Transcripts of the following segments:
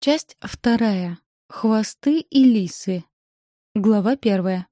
Часть вторая. Хвосты и лисы. Глава первая.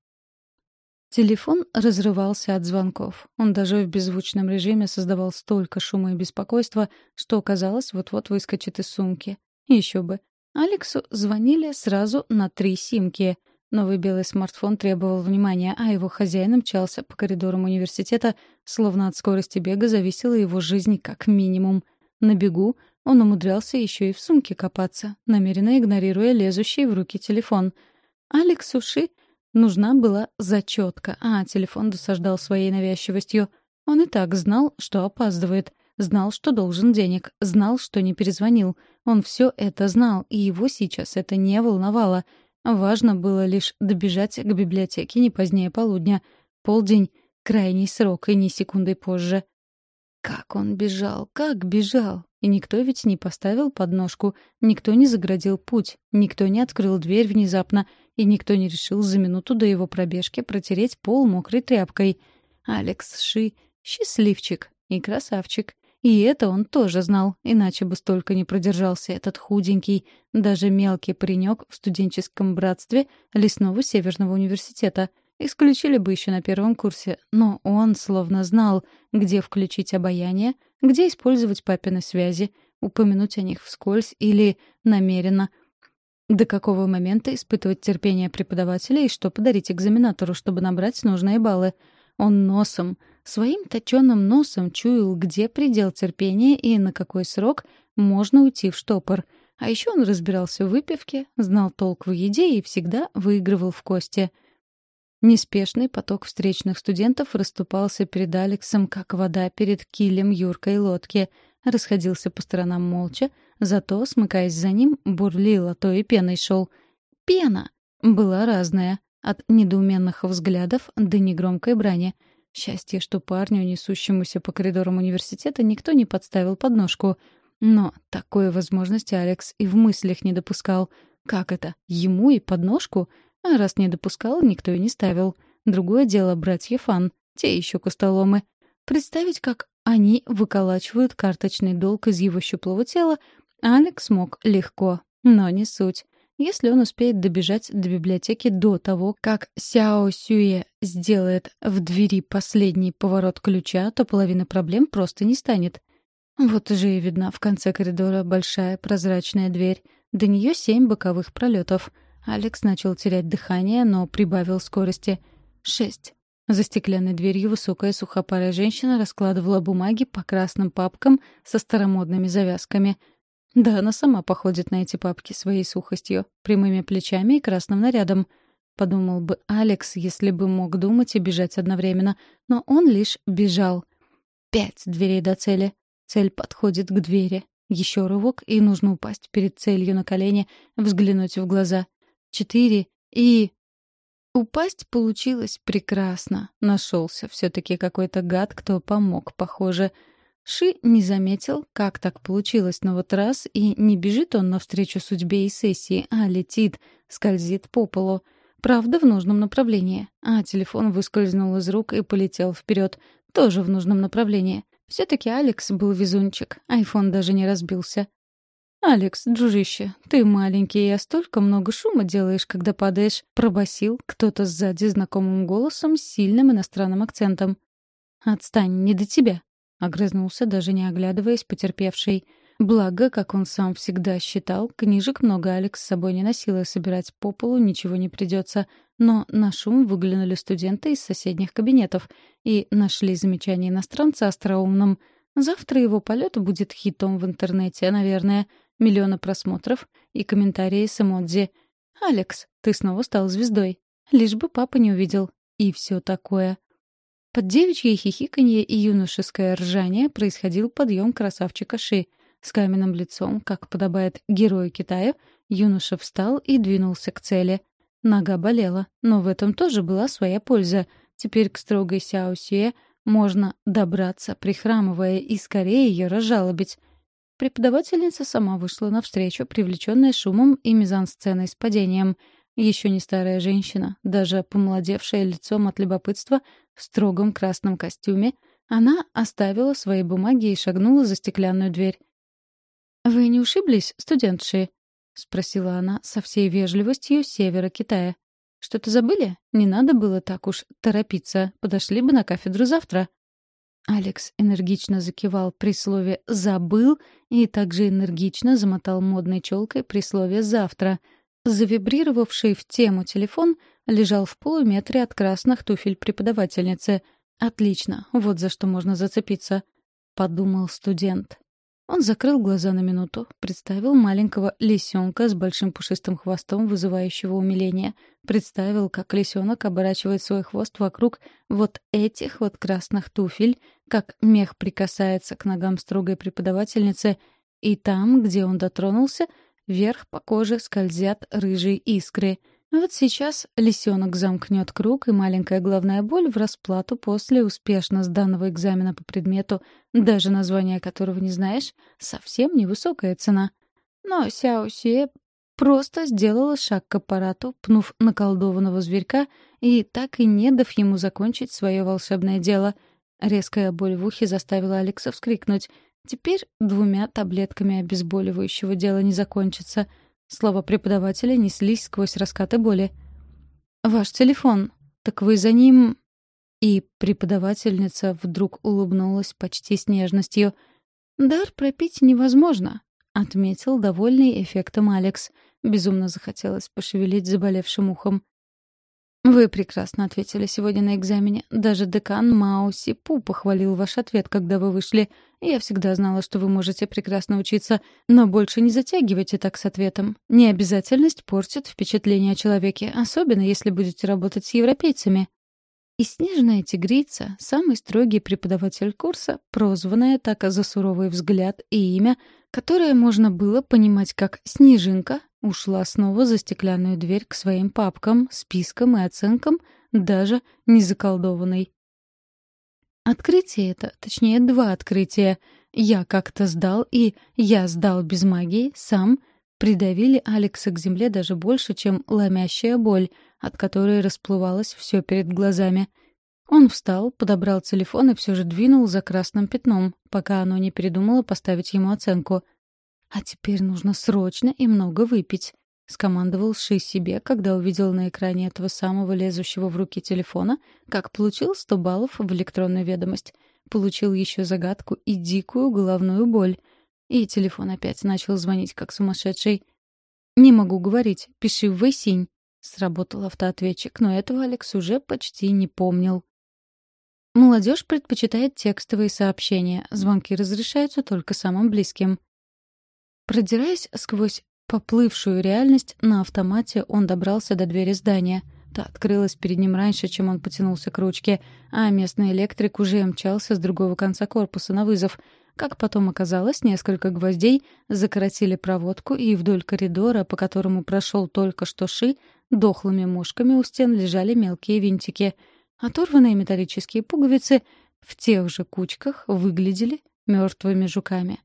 Телефон разрывался от звонков. Он даже в беззвучном режиме создавал столько шума и беспокойства, что, казалось, вот-вот выскочит из сумки. Еще бы. Алексу звонили сразу на три симки. Новый белый смартфон требовал внимания, а его хозяин мчался по коридорам университета, словно от скорости бега зависела его жизнь как минимум. На бегу он умудрялся еще и в сумке копаться, намеренно игнорируя лезущий в руки телефон. Алексу Ши нужна была зачетка, а телефон досаждал своей навязчивостью. Он и так знал, что опаздывает, знал, что должен денег, знал, что не перезвонил. Он все это знал, и его сейчас это не волновало. Важно было лишь добежать к библиотеке не позднее полудня. Полдень — крайний срок, и ни секундой позже. Как он бежал, как бежал! И никто ведь не поставил подножку, никто не заградил путь, никто не открыл дверь внезапно, и никто не решил за минуту до его пробежки протереть пол мокрой тряпкой. Алекс Ши — счастливчик и красавчик. И это он тоже знал, иначе бы столько не продержался этот худенький, даже мелкий паренек в студенческом братстве Лесного Северного университета — Исключили бы еще на первом курсе, но он словно знал, где включить обаяние, где использовать папины связи, упомянуть о них вскользь или намеренно. До какого момента испытывать терпение преподавателя и что подарить экзаменатору, чтобы набрать нужные баллы. Он носом, своим точенным носом чуял, где предел терпения и на какой срок можно уйти в штопор. А еще он разбирался в выпивке, знал толк в еде и всегда выигрывал в кости — Неспешный поток встречных студентов расступался перед Алексом, как вода перед килем юркой лодки, расходился по сторонам молча, зато, смыкаясь за ним, бурлил, а то и пеной шел. Пена была разная, от недоуменных взглядов до негромкой брани. Счастье, что парню, несущемуся по коридорам университета, никто не подставил подножку. Но такой возможности Алекс и в мыслях не допускал. Как это? Ему и подножку? А раз не допускал, никто и не ставил. Другое дело братья Фан, те еще костоломы. Представить, как они выколачивают карточный долг из его щуплого тела, Алекс мог легко, но не суть. Если он успеет добежать до библиотеки до того, как Сяо Сюэ сделает в двери последний поворот ключа, то половина проблем просто не станет. Вот уже и видна в конце коридора большая прозрачная дверь. До нее семь боковых пролетов — Алекс начал терять дыхание, но прибавил скорости. Шесть. За стеклянной дверью высокая сухопарая женщина раскладывала бумаги по красным папкам со старомодными завязками. Да, она сама походит на эти папки своей сухостью, прямыми плечами и красным нарядом. Подумал бы Алекс, если бы мог думать и бежать одновременно. Но он лишь бежал. Пять дверей до цели. Цель подходит к двери. Еще рывок, и нужно упасть перед целью на колени, взглянуть в глаза четыре и... Упасть получилось прекрасно. Нашелся все-таки какой-то гад, кто помог, похоже. Ши не заметил, как так получилось, но вот раз и не бежит он навстречу судьбе и сессии, а летит, скользит по полу. Правда, в нужном направлении. А телефон выскользнул из рук и полетел вперед, тоже в нужном направлении. Все-таки Алекс был везунчик, айфон даже не разбился. «Алекс, дружище, ты маленький, а столько много шума делаешь, когда падаешь», — пробасил кто-то сзади знакомым голосом с сильным иностранным акцентом. «Отстань, не до тебя», — огрызнулся, даже не оглядываясь, потерпевший. Благо, как он сам всегда считал, книжек много Алекс с собой не носила, и собирать по полу ничего не придется. Но на шум выглянули студенты из соседних кабинетов и нашли замечание иностранца остроумным. Завтра его полет будет хитом в интернете, наверное — миллионы просмотров и комментарии с эмодзи. «Алекс, ты снова стал звездой. Лишь бы папа не увидел. И все такое». Под девичье хихиканье и юношеское ржание происходил подъем красавчика Ши. С каменным лицом, как подобает герою Китая, юноша встал и двинулся к цели. Нога болела, но в этом тоже была своя польза. Теперь к строгой Сяо можно добраться, прихрамывая, и скорее ее разжалобить. Преподавательница сама вышла навстречу, привлеченная шумом и мизансценой с падением. Еще не старая женщина, даже помолодевшая лицом от любопытства, в строгом красном костюме, она оставила свои бумаги и шагнула за стеклянную дверь. «Вы не ушиблись, студентши?» спросила она со всей вежливостью севера Китая. «Что-то забыли? Не надо было так уж торопиться. Подошли бы на кафедру завтра». Алекс энергично закивал при слове «забыл» и также энергично замотал модной челкой при слове «завтра». Завибрировавший в тему телефон лежал в полуметре от красных туфель преподавательницы. «Отлично, вот за что можно зацепиться», — подумал студент. Он закрыл глаза на минуту, представил маленького лисенка с большим пушистым хвостом, вызывающего умиление. Представил, как лисенок оборачивает свой хвост вокруг вот этих вот красных туфель, как мех прикасается к ногам строгой преподавательницы, и там, где он дотронулся, вверх по коже скользят рыжие искры — вот сейчас лисенок замкнет круг, и маленькая головная боль в расплату после успешно сданного экзамена по предмету, даже название которого не знаешь, совсем невысокая цена. Но Сяо Сюэ просто сделала шаг к аппарату, пнув наколдованного зверька и так и не дав ему закончить свое волшебное дело. Резкая боль в ухе заставила Алекса вскрикнуть. Теперь двумя таблетками обезболивающего дело не закончится — Слова преподавателя неслись сквозь раскаты боли. «Ваш телефон. Так вы за ним...» И преподавательница вдруг улыбнулась почти с нежностью. «Дар пропить невозможно», — отметил довольный эффектом Алекс. Безумно захотелось пошевелить заболевшим ухом. «Вы прекрасно ответили сегодня на экзамене. Даже декан Мао Сипу похвалил ваш ответ, когда вы вышли. Я всегда знала, что вы можете прекрасно учиться, но больше не затягивайте так с ответом. Необязательность портит впечатление о человеке, особенно если будете работать с европейцами». И снежная тигрица, самый строгий преподаватель курса, прозванная так за суровый взгляд и имя, которое можно было понимать как «снежинка», ушла снова за стеклянную дверь к своим папкам, спискам и оценкам, даже не заколдованной. Открытие это, точнее, два открытия. Я как-то сдал и я сдал без магии, сам, придавили Алекса к земле даже больше, чем ломящая боль, от которой расплывалось все перед глазами. Он встал, подобрал телефон и все же двинул за красным пятном, пока оно не передумало поставить ему оценку — «А теперь нужно срочно и много выпить», — скомандовал Ши себе, когда увидел на экране этого самого лезущего в руки телефона, как получил 100 баллов в электронную ведомость. Получил еще загадку и дикую головную боль. И телефон опять начал звонить, как сумасшедший. «Не могу говорить. Пиши в Вейсинь». Сработал автоответчик, но этого Алекс уже почти не помнил. Молодежь предпочитает текстовые сообщения. Звонки разрешаются только самым близким. Продираясь сквозь поплывшую реальность, на автомате он добрался до двери здания. Та открылась перед ним раньше, чем он потянулся к ручке, а местный электрик уже мчался с другого конца корпуса на вызов. Как потом оказалось, несколько гвоздей закоротили проводку, и вдоль коридора, по которому прошел только что Ши, дохлыми мушками у стен лежали мелкие винтики. Оторванные металлические пуговицы в тех же кучках выглядели мертвыми жуками.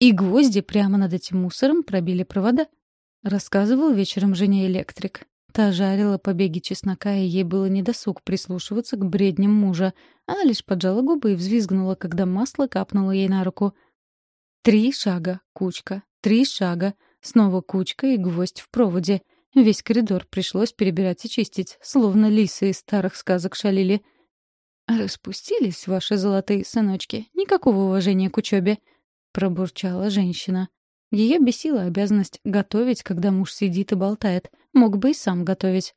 И гвозди прямо над этим мусором пробили провода. Рассказывал вечером жене электрик. Та жарила побеги чеснока, и ей было недосуг прислушиваться к бредням мужа. Она лишь поджала губы и взвизгнула, когда масло капнуло ей на руку. Три шага, кучка, три шага, снова кучка и гвоздь в проводе. Весь коридор пришлось перебирать и чистить, словно лисы из старых сказок шалили. «Распустились ваши золотые сыночки. Никакого уважения к учебе. — пробурчала женщина. Ее бесила обязанность готовить, когда муж сидит и болтает. Мог бы и сам готовить.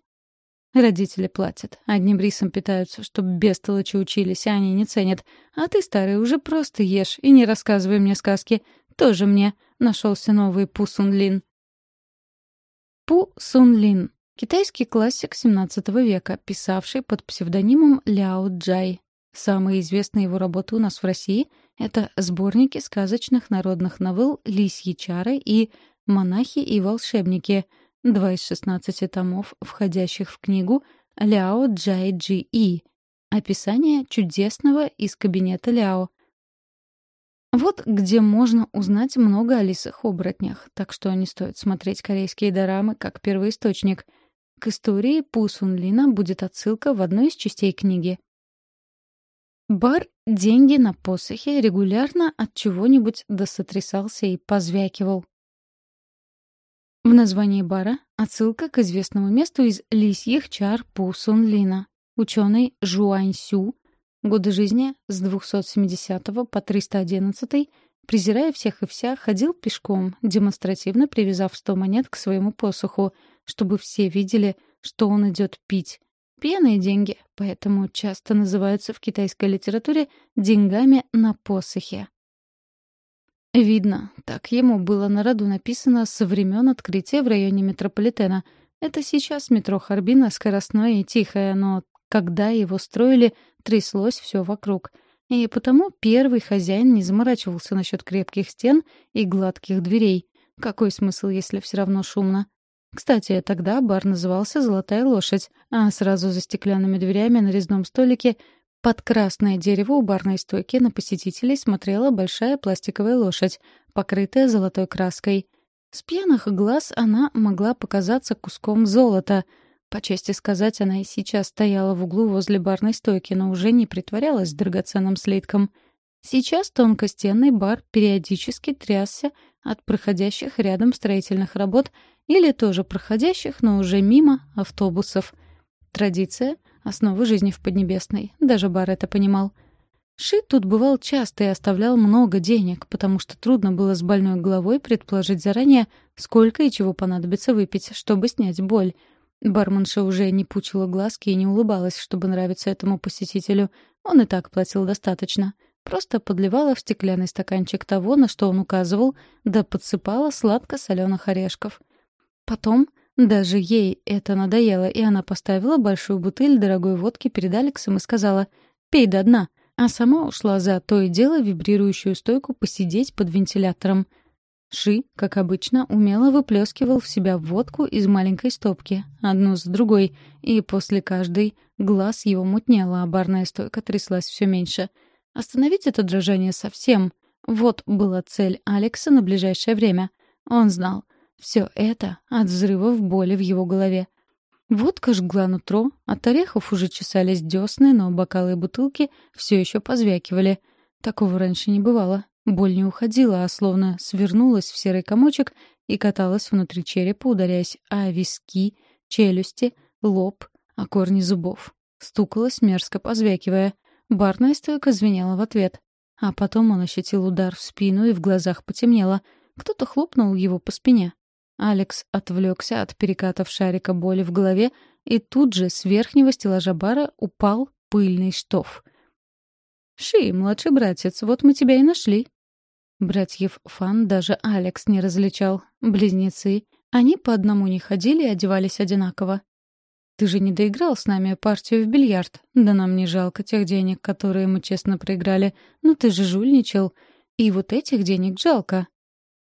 Родители платят. Одним рисом питаются, чтоб бестолочи учились, а они не ценят. А ты, старый, уже просто ешь и не рассказывай мне сказки. Тоже мне нашелся новый Пу Сун Лин. Пу Сун Лин. Китайский классик XVII века, писавший под псевдонимом Ляо Джай. Самые известные его работы у нас в России — это сборники сказочных народных новелл «Лисьи чары» и «Монахи и волшебники», два из шестнадцати томов, входящих в книгу «Ляо Джай Джи И», описание чудесного из кабинета Ляо. Вот где можно узнать много о лисах-оборотнях, так что не стоит смотреть корейские дорамы как первоисточник. К истории Пу Сун Лина будет отсылка в одной из частей книги. Бар деньги на посохе регулярно от чего-нибудь досотрясался и позвякивал. В названии бара отсылка к известному месту из лисьих чар Пу. Ученый Жуань Сю, годы жизни с 270 по 311, презирая всех и вся, ходил пешком, демонстративно привязав сто монет к своему посоху, чтобы все видели, что он идет пить. Пьяные деньги, поэтому часто называются в китайской литературе деньгами на посохе. Видно, так ему было на роду написано со времен открытия в районе метрополитена. Это сейчас метро Харбина скоростное и тихое, но когда его строили, тряслось все вокруг. И потому первый хозяин не заморачивался насчет крепких стен и гладких дверей. Какой смысл, если все равно шумно? Кстати, тогда бар назывался «Золотая лошадь», а сразу за стеклянными дверями на резном столике под красное дерево у барной стойки на посетителей смотрела большая пластиковая лошадь, покрытая золотой краской. С пьяных глаз она могла показаться куском золота. По чести сказать, она и сейчас стояла в углу возле барной стойки, но уже не притворялась драгоценным слитком. Сейчас тонкостенный бар периодически трясся от проходящих рядом строительных работ или тоже проходящих, но уже мимо автобусов. Традиция — основы жизни в Поднебесной. Даже Бар это понимал. Ши тут бывал часто и оставлял много денег, потому что трудно было с больной головой предположить заранее, сколько и чего понадобится выпить, чтобы снять боль. Барменша уже не пучила глазки и не улыбалась, чтобы нравиться этому посетителю. Он и так платил достаточно. Просто подливала в стеклянный стаканчик того, на что он указывал, да подсыпала сладко-соленых орешков. Потом даже ей это надоело, и она поставила большую бутыль дорогой водки перед Алексом и сказала «Пей до дна», а сама ушла за то и дело вибрирующую стойку посидеть под вентилятором. Ши, как обычно, умело выплескивал в себя водку из маленькой стопки, одну за другой, и после каждой глаз его мутнело, а барная стойка тряслась все меньше. Остановить это дрожание совсем — вот была цель Алекса на ближайшее время. Он знал, все это от взрывов боли в его голове. Водка жгла нутро, от орехов уже чесались десны, но бокалы и бутылки все еще позвякивали. Такого раньше не бывало. Боль не уходила, а словно свернулась в серый комочек и каталась внутри черепа, ударяясь о виски, челюсти, лоб, о корни зубов. Стукалась, мерзко позвякивая. Барная стойка звенела в ответ. А потом он ощутил удар в спину и в глазах потемнело. Кто-то хлопнул его по спине. Алекс отвлекся от перекатов шарика боли в голове, и тут же с верхнего стеллажа бара упал пыльный штоф. «Ши, младший братец, вот мы тебя и нашли». Братьев Фан даже Алекс не различал. Близнецы. Они по одному не ходили и одевались одинаково. «Ты же не доиграл с нами партию в бильярд. Да нам не жалко тех денег, которые мы честно проиграли. Ну ты же жульничал. И вот этих денег жалко.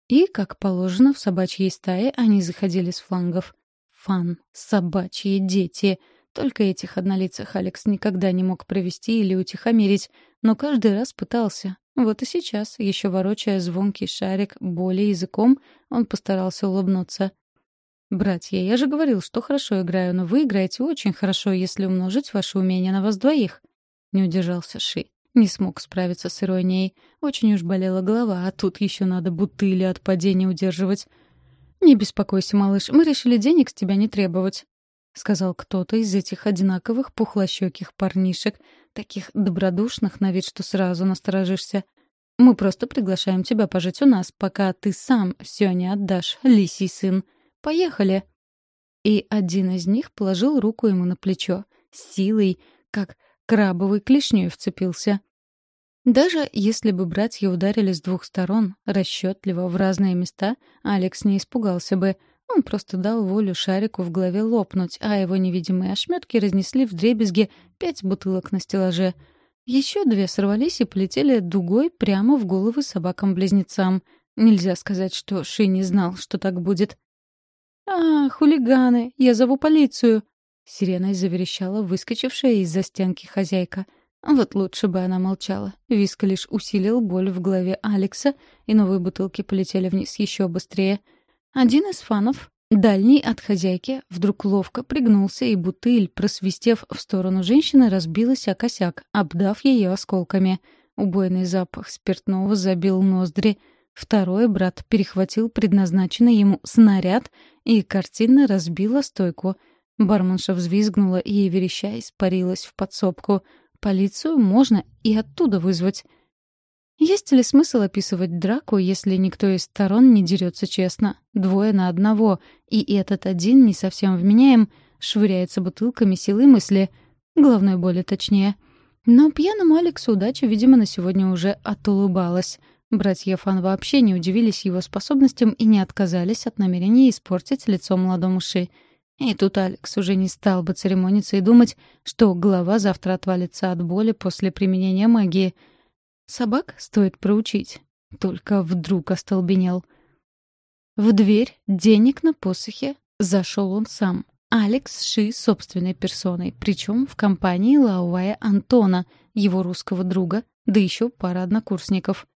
И, как положено, в собачьей стае они заходили с флангов. Фан, собачьи дети. Только этих однолицых Алекс никогда не мог провести или утихомирить, но каждый раз пытался. Вот и сейчас, еще ворочая звонкий шарик боли языком, он постарался улыбнуться. «Братья, я же говорил, что хорошо играю, но вы играете очень хорошо, если умножить ваше умение на вас двоих». Не удержался Ши. Не смог справиться с иронией. Очень уж болела голова, а тут еще надо бутыли от падения удерживать. «Не беспокойся, малыш, мы решили денег с тебя не требовать», — сказал кто-то из этих одинаковых пухлощеких парнишек, таких добродушных на вид, что сразу насторожишься. «Мы просто приглашаем тебя пожить у нас, пока ты сам все не отдашь, лисий сын. Поехали!» И один из них положил руку ему на плечо, с силой, как крабовой клешней вцепился. Даже если бы братья ударили с двух сторон, расчетливо, в разные места, Алекс не испугался бы. Он просто дал волю шарику в голове лопнуть, а его невидимые ошметки разнесли в дребезги пять бутылок на стеллаже. Еще две сорвались и полетели дугой прямо в головы собакам-близнецам. Нельзя сказать, что Ши не знал, что так будет. «А, хулиганы! Я зову полицию!» Сиреной заверещала выскочившая из-за стенки хозяйка. Вот лучше бы она молчала. Виск лишь усилил боль в голове Алекса, и новые бутылки полетели вниз еще быстрее. Один из фанов, дальний от хозяйки, вдруг ловко пригнулся, и бутыль, просвистев в сторону женщины, разбилась о косяк, обдав ее осколками. Убойный запах спиртного забил ноздри. Второй брат перехватил предназначенный ему снаряд и картинно разбила стойку. Барменша взвизгнула и, вереща, испарилась в подсобку. Полицию можно и оттуда вызвать. Есть ли смысл описывать драку, если никто из сторон не дерется честно? Двое на одного, и этот один, не совсем вменяем, швыряется бутылками силы мысли. Головной боли точнее. Но пьяному Алексу удача, видимо, на сегодня уже отулыбалась. Братья Фан вообще не удивились его способностям и не отказались от намерения испортить лицо молодому Ши. И тут Алекс уже не стал бы церемониться и думать, что голова завтра отвалится от боли после применения магии. Собак стоит проучить. Только вдруг остолбенел. В дверь денег на посохе зашел он сам. Алекс Ши собственной персоной, причем в компании Лауая Антона, его русского друга, да еще пара однокурсников.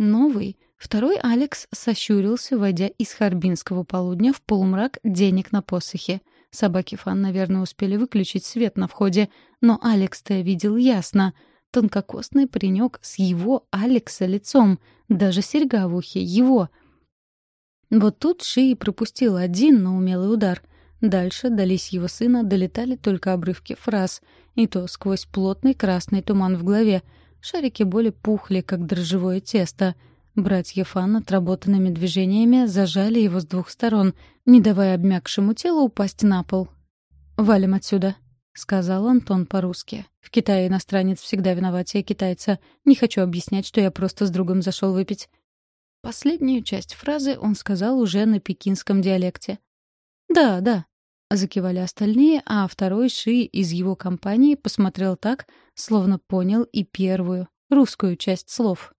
Новый, второй Алекс сощурился, войдя из Харбинского полудня в полумрак денег на посохе. Собаки Фан, наверное, успели выключить свет на входе, но Алекс-то видел ясно. Тонкокосный паренек с его Алекса лицом, даже серьга в ухе, его. Вот тут Ши пропустил один, но умелый удар. Дальше дались его сына, долетали только обрывки фраз, и то сквозь плотный красный туман в голове — Шарики боли пухли, как дрожжевое тесто. Братья Фан отработанными движениями зажали его с двух сторон, не давая обмякшему телу упасть на пол. «Валим отсюда», — сказал Антон по-русски. «В Китае иностранец всегда виноватее китайца. Не хочу объяснять, что я просто с другом зашел выпить». Последнюю часть фразы он сказал уже на пекинском диалекте. «Да, да», — закивали остальные, а второй Ши из его компании посмотрел так, словно понял и первую, русскую часть слов.